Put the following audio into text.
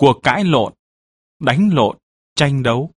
cuộc cãi lộn, đánh lộn, tranh đấu,